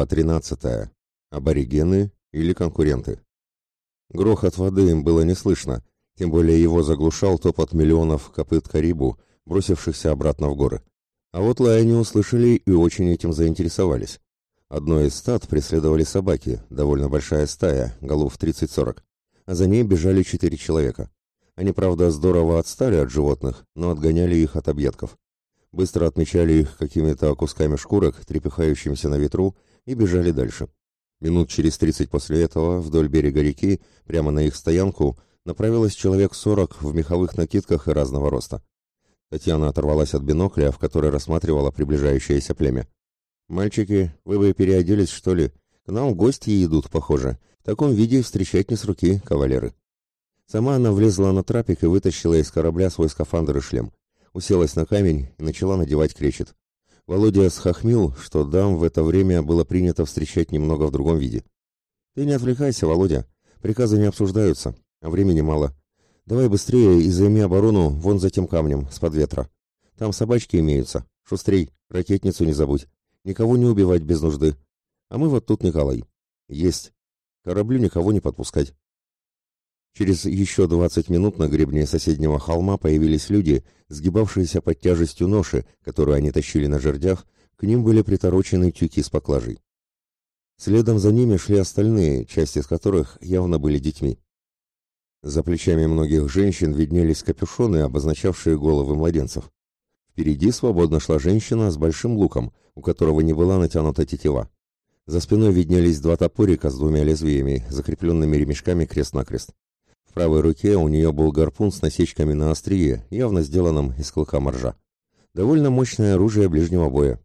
Глава 13. Аборигены или конкуренты. Грохот воды им было не слышно, тем более его заглушал топот миллионов копыт карибу, бросившихся обратно в горы. А вот лай они услышали и очень этим заинтересовались. Одной из стад преследовали собаки, довольно большая стая, голов 30-40, а за ней бежали четыре человека. Они, правда, здорово отстали от животных, но отгоняли их от объедков быстро отмечали их какими-то кусками шкурок, трепыхающимися на ветру, и бежали дальше. Минут через тридцать после этого вдоль берега реки, прямо на их стоянку, направилось человек сорок в меховых накидках и разного роста. Татьяна оторвалась от бинокля, в который рассматривала приближающееся племя. «Мальчики, вы бы переоделись, что ли? К нам гости идут, похоже. В таком виде встречать не с руки, кавалеры». Сама она влезла на трапик и вытащила из корабля свой скафандр и шлем уселась на камень и начала надевать кречет. Володя схохмил, что дам в это время было принято встречать немного в другом виде. «Ты не отвлекайся, Володя. Приказы не обсуждаются, а времени мало. Давай быстрее и займи оборону вон за тем камнем, с-под ветра. Там собачки имеются. Шустрей, ракетницу не забудь. Никого не убивать без нужды. А мы вот тут, Николай. Есть. Кораблю никого не подпускать. Через еще двадцать минут на гребне соседнего холма появились люди, сгибавшиеся под тяжестью ноши, которую они тащили на жердях, к ним были приторочены тюки с поклажей. Следом за ними шли остальные, части из которых явно были детьми. За плечами многих женщин виднелись капюшоны, обозначавшие головы младенцев. Впереди свободно шла женщина с большим луком, у которого не была натянута тетива. За спиной виднелись два топорика с двумя лезвиями, закрепленными ремешками крест-накрест. В правой руке у нее был гарпун с насечками на острие, явно сделанном из клыка моржа. Довольно мощное оружие ближнего боя.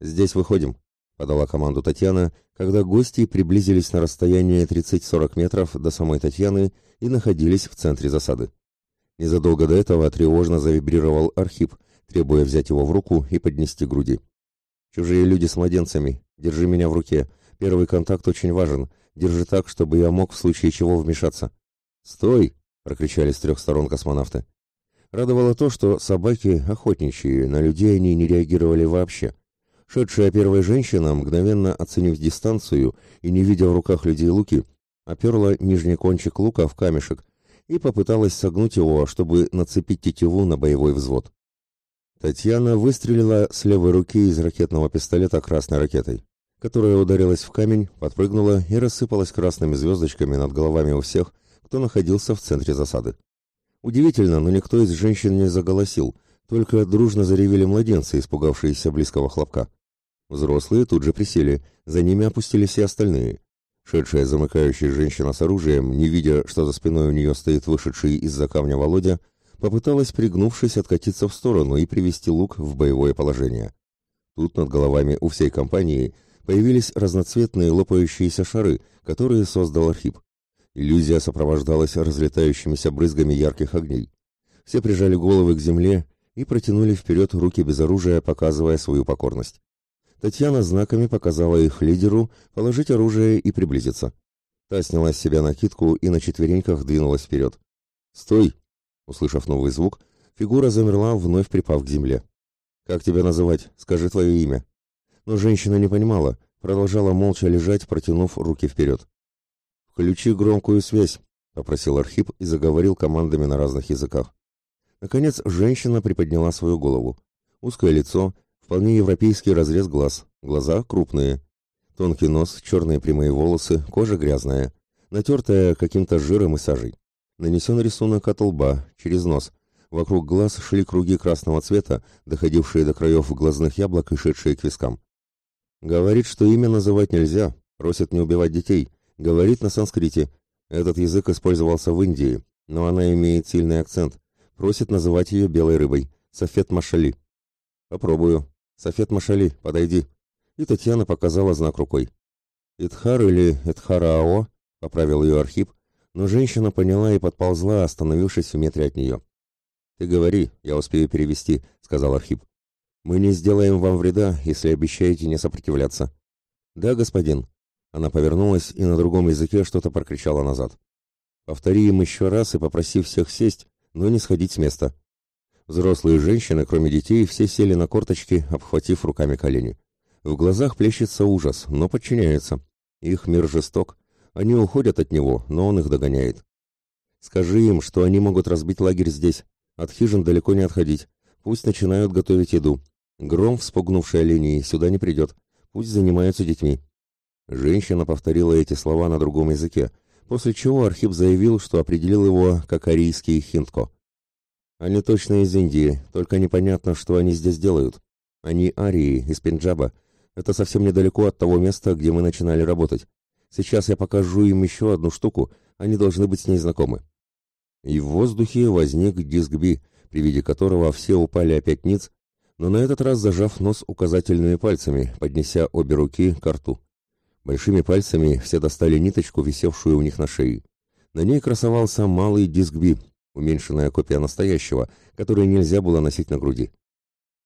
«Здесь выходим», — подала команду Татьяна, когда гости приблизились на расстояние 30-40 метров до самой Татьяны и находились в центре засады. Незадолго до этого тревожно завибрировал Архип, требуя взять его в руку и поднести к груди. «Чужие люди с младенцами. Держи меня в руке. Первый контакт очень важен. Держи так, чтобы я мог в случае чего вмешаться». «Стой!» — прокричали с трех сторон космонавты. Радовало то, что собаки охотничьи, на людей они не реагировали вообще. Шедшая первая женщина, мгновенно оценив дистанцию и не видя в руках людей луки, оперла нижний кончик лука в камешек и попыталась согнуть его, чтобы нацепить тетиву на боевой взвод. Татьяна выстрелила с левой руки из ракетного пистолета красной ракетой, которая ударилась в камень, подпрыгнула и рассыпалась красными звездочками над головами у всех, кто находился в центре засады. Удивительно, но никто из женщин не заголосил, только дружно заревели младенцы, испугавшиеся близкого хлопка. Взрослые тут же присели, за ними опустились и остальные. Шедшая замыкающая женщина с оружием, не видя, что за спиной у нее стоит вышедший из-за камня Володя, попыталась, пригнувшись, откатиться в сторону и привести лук в боевое положение. Тут над головами у всей компании появились разноцветные лопающиеся шары, которые создал Архип. Иллюзия сопровождалась разлетающимися брызгами ярких огней. Все прижали головы к земле и протянули вперед руки без оружия, показывая свою покорность. Татьяна знаками показала их лидеру положить оружие и приблизиться. Та сняла с себя накидку и на четвереньках двинулась вперед. «Стой!» Услышав новый звук, фигура замерла, вновь припав к земле. «Как тебя называть? Скажи твое имя». Но женщина не понимала, продолжала молча лежать, протянув руки вперед. «Включи громкую связь», — попросил Архип и заговорил командами на разных языках. Наконец, женщина приподняла свою голову. Узкое лицо, вполне европейский разрез глаз, глаза крупные. Тонкий нос, черные прямые волосы, кожа грязная, натертая каким-то жиром и сажей. Нанесен рисунок от лба, через нос. Вокруг глаз шли круги красного цвета, доходившие до краев глазных яблок и шедшие к вискам. Говорит, что имя называть нельзя, просит не убивать детей, Говорит на санскрите. Этот язык использовался в Индии, но она имеет сильный акцент. Просит называть ее белой рыбой. Софет Машали. Попробую. Софет Машали, подойди. И Татьяна показала знак рукой. Итхар или Эдхараао, поправил ее Архип, но женщина поняла и подползла, остановившись в метре от нее. «Ты говори, я успею перевести», — сказал Архип. «Мы не сделаем вам вреда, если обещаете не сопротивляться». «Да, господин», она повернулась и на другом языке что-то прокричала назад. «Повтори им еще раз и попроси всех сесть, но не сходить с места». Взрослые женщины, кроме детей, все сели на корточки, обхватив руками колени. В глазах плещется ужас, но подчиняются. Их мир жесток. Они уходят от него, но он их догоняет. Скажи им, что они могут разбить лагерь здесь. От хижин далеко не отходить. Пусть начинают готовить еду. Гром, вспугнувший оленей, сюда не придет. Пусть занимаются детьми. Женщина повторила эти слова на другом языке, после чего Архип заявил, что определил его как арийский хинтко. Они точно из Индии, только непонятно, что они здесь делают. Они арии, из Пенджаба. Это совсем недалеко от того места, где мы начинали работать. Сейчас я покажу им еще одну штуку, они должны быть с ней знакомы. И в воздухе возник диск Би, при виде которого все упали опять ниц, но на этот раз зажав нос указательными пальцами, поднеся обе руки к рту. Большими пальцами все достали ниточку, висевшую у них на шее. На ней красовался малый диск Би, уменьшенная копия настоящего, который нельзя было носить на груди.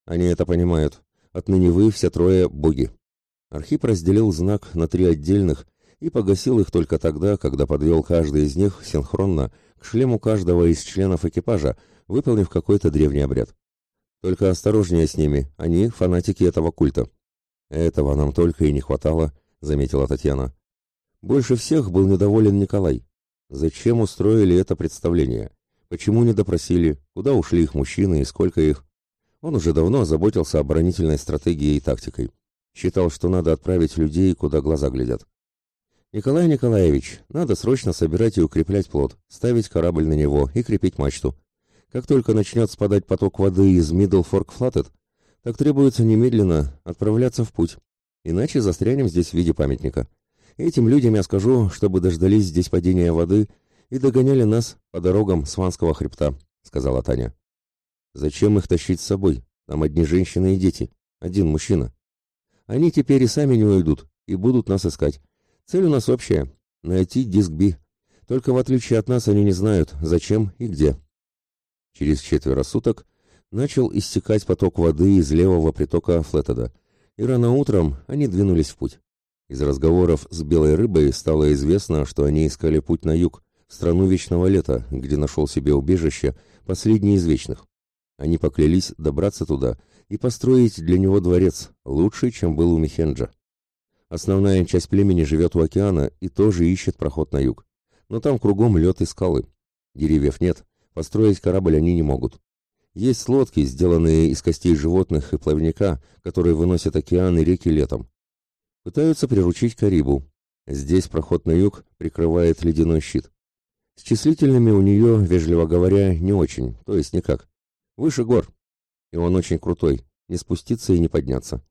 Они это понимают. Отныне вы все трое боги. Архип разделил знак на три отдельных и погасил их только тогда, когда подвел каждый из них синхронно к шлему каждого из членов экипажа, выполнив какой-то древний обряд. Только осторожнее с ними, они фанатики этого культа. Этого нам только и не хватало, заметила Татьяна. Больше всех был недоволен Николай. Зачем устроили это представление? Почему не допросили? Куда ушли их мужчины и сколько их? Он уже давно озаботился оборонительной стратегией и тактикой. Считал, что надо отправить людей, куда глаза глядят. Николай Николаевич, надо срочно собирать и укреплять плот, ставить корабль на него и крепить мачту. Как только начнет спадать поток воды из Мидл Форк Флаттед, так требуется немедленно отправляться в путь. Иначе застрянем здесь в виде памятника. Этим людям я скажу, чтобы дождались здесь падения воды и догоняли нас по дорогам Сванского хребта», — сказала Таня. «Зачем их тащить с собой? Там одни женщины и дети, один мужчина. Они теперь и сами не уйдут, и будут нас искать. Цель у нас общая — найти диск Би. Только в отличие от нас они не знают, зачем и где». Через четверо суток начал истекать поток воды из левого притока Флеттеда, и рано утром они двинулись в путь. Из разговоров с белой рыбой стало известно, что они искали путь на юг, страну вечного лета, где нашел себе убежище последний из вечных. Они поклялись добраться туда и построить для него дворец, лучший, чем был у Михенджа. Основная часть племени живет у океана и тоже ищет проход на юг. Но там кругом лед и скалы. Деревьев нет, построить корабль они не могут. Есть лодки, сделанные из костей животных и плавника, которые выносят океан и реки летом. Пытаются приручить Карибу. Здесь проход на юг прикрывает ледяной щит. С числительными у нее, вежливо говоря, не очень, то есть никак. Выше гор. И он очень крутой, не спуститься и не подняться.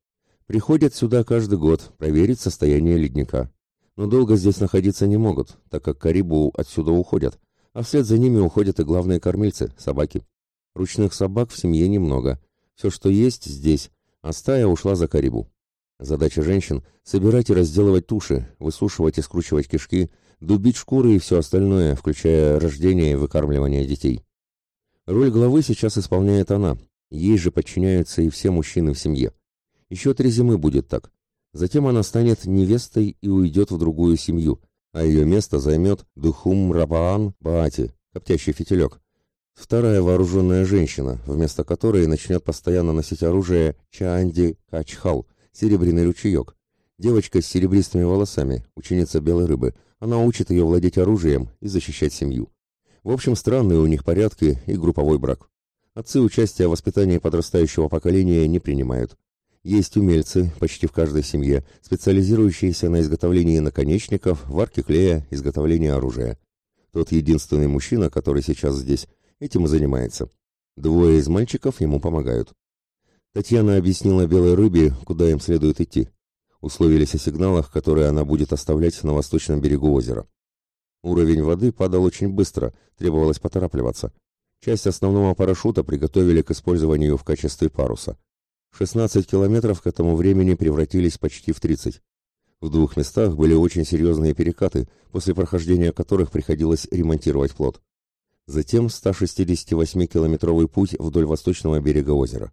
Приходят сюда каждый год проверить состояние ледника. Но долго здесь находиться не могут, так как Карибу отсюда уходят, а вслед за ними уходят и главные кормильцы – собаки. Ручных собак в семье немного. Все, что есть здесь, а стая ушла за Карибу. Задача женщин – собирать и разделывать туши, высушивать и скручивать кишки – дубить шкуры и все остальное, включая рождение и выкармливание детей. Роль главы сейчас исполняет она, ей же подчиняются и все мужчины в семье. Еще три зимы будет так. Затем она станет невестой и уйдет в другую семью, а ее место займет Духум Рабаан Баати, коптящий фитилек. Вторая вооруженная женщина, вместо которой начнет постоянно носить оружие Чаанди Качхал, серебряный ручеек. Девочка с серебристыми волосами, ученица белой рыбы, она учит ее владеть оружием и защищать семью. В общем, странные у них порядки и групповой брак. Отцы участия в воспитании подрастающего поколения не принимают. Есть умельцы, почти в каждой семье, специализирующиеся на изготовлении наконечников, варке клея, изготовлении оружия. Тот единственный мужчина, который сейчас здесь, этим и занимается. Двое из мальчиков ему помогают. Татьяна объяснила белой рыбе, куда им следует идти. Условились о сигналах, которые она будет оставлять на восточном берегу озера. Уровень воды падал очень быстро, требовалось поторапливаться. Часть основного парашюта приготовили к использованию в качестве паруса. 16 километров к этому времени превратились почти в 30. В двух местах были очень серьезные перекаты, после прохождения которых приходилось ремонтировать плот. Затем 168-километровый путь вдоль восточного берега озера.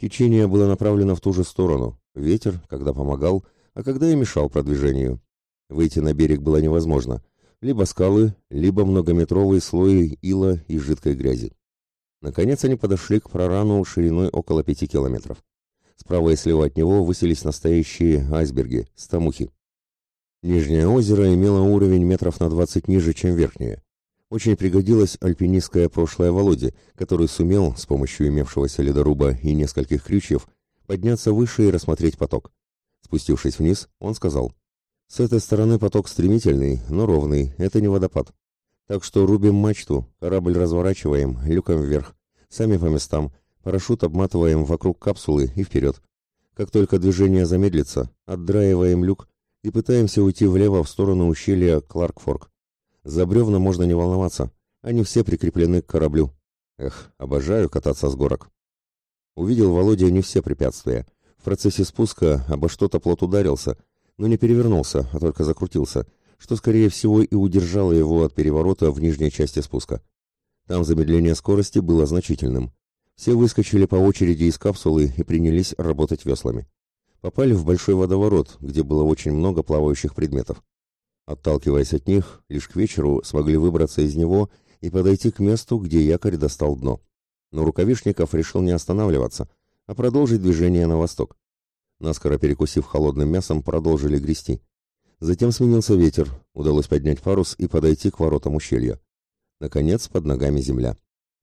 Течение было направлено в ту же сторону, Ветер, когда помогал, а когда и мешал продвижению. Выйти на берег было невозможно. Либо скалы, либо многометровый слой ила и жидкой грязи. Наконец они подошли к прорану шириной около пяти километров. Справа и слева от него высились настоящие айсберги, стамухи. Нижнее озеро имело уровень метров на 20 ниже, чем верхнее. Очень пригодилось альпинистское прошлое Володи, который сумел, с помощью имевшегося ледоруба и нескольких крючьев, подняться выше и рассмотреть поток. Спустившись вниз, он сказал, «С этой стороны поток стремительный, но ровный, это не водопад. Так что рубим мачту, корабль разворачиваем, люком вверх, сами по местам, парашют обматываем вокруг капсулы и вперед. Как только движение замедлится, отдраиваем люк и пытаемся уйти влево в сторону ущелья Кларкфорк. За бревна можно не волноваться, они все прикреплены к кораблю. Эх, обожаю кататься с горок. Увидел Володя не все препятствия. В процессе спуска обо что-то плот ударился, но не перевернулся, а только закрутился, что, скорее всего, и удержало его от переворота в нижней части спуска. Там замедление скорости было значительным. Все выскочили по очереди из капсулы и принялись работать веслами. Попали в большой водоворот, где было очень много плавающих предметов. Отталкиваясь от них, лишь к вечеру смогли выбраться из него и подойти к месту, где якорь достал дно. Но Рукавишников решил не останавливаться, а продолжить движение на восток. Наскоро перекусив холодным мясом, продолжили грести. Затем сменился ветер, удалось поднять парус и подойти к воротам ущелья. Наконец, под ногами земля.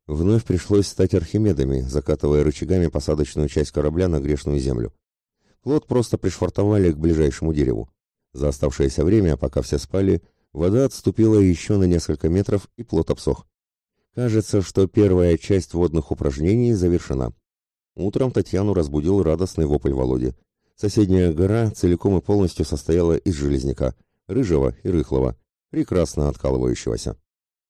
Вновь пришлось стать архимедами, закатывая рычагами посадочную часть корабля на грешную землю. Плот просто пришвартовали к ближайшему дереву. За оставшееся время, пока все спали, вода отступила еще на несколько метров, и плот обсох. Кажется, что первая часть водных упражнений завершена. Утром Татьяну разбудил радостный вопль Володи. Соседняя гора целиком и полностью состояла из железняка, рыжего и рыхлого, прекрасно откалывающегося.